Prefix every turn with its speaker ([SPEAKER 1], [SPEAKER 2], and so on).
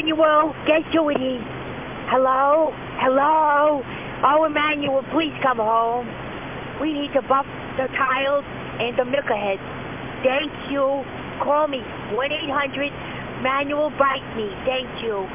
[SPEAKER 1] Emmanuel, get to it. Hello? Hello? Oh, Emmanuel, please come home. We need to buff the tiles and the milk heads. Thank you. Call me. 1-800 Manuel Bite Me. Thank you.